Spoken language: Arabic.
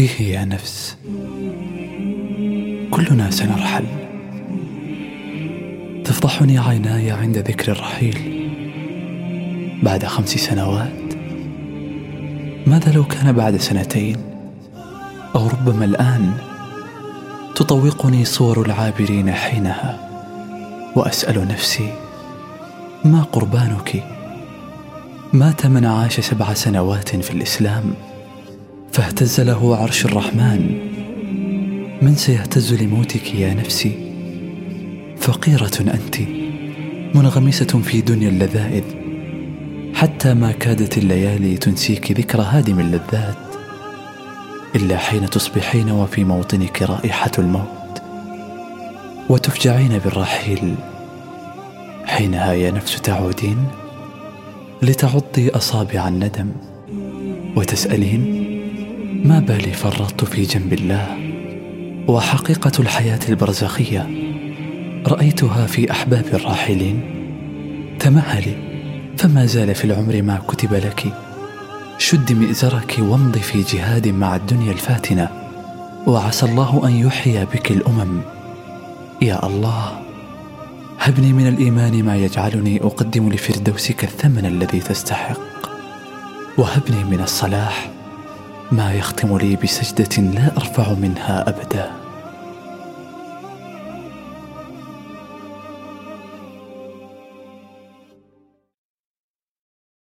إيه يا نفس؟ كلنا سنرحل. تفضحني عيناي عند ذكر الرحيل. بعد خمس سنوات؟ ماذا لو كان بعد سنتين؟ أو ربما الآن؟ تطوقني صور العابرين حينها. وأسأل نفسي ما قربانك؟ مات من عاش سبع سنوات في الإسلام. فاهتز له عرش الرحمن. من سيهتز لموتك يا نفسي؟ فقيرة أنت منغمسة في دنيا اللذائذ. حتى ما كادت الليالي تنسيك ذكر هادم اللذات. إلا حين تصبحين وفي موطنك رائحة الموت. وتفجعين بالرحيل. حينها يا نفس تعودين؟ لتعضي أصابع الندم. وتسألين ما بالي فرطت في جنب الله. وحقيقة الحياة البرزخية رأيتها في أحباب الراحلين. تمهلي فما زال في العمر ما كتب لك. شد مئزرك وامضي في جهاد مع الدنيا الفاتنة. وعسى الله أن يحيي بك الأمم. يا الله هبني من الإيمان ما يجعلني أقدم لفردوسك الثمن الذي تستحق. وهبني من الصلاح ما يختم لي بسجدة لا أرفع منها أبدا.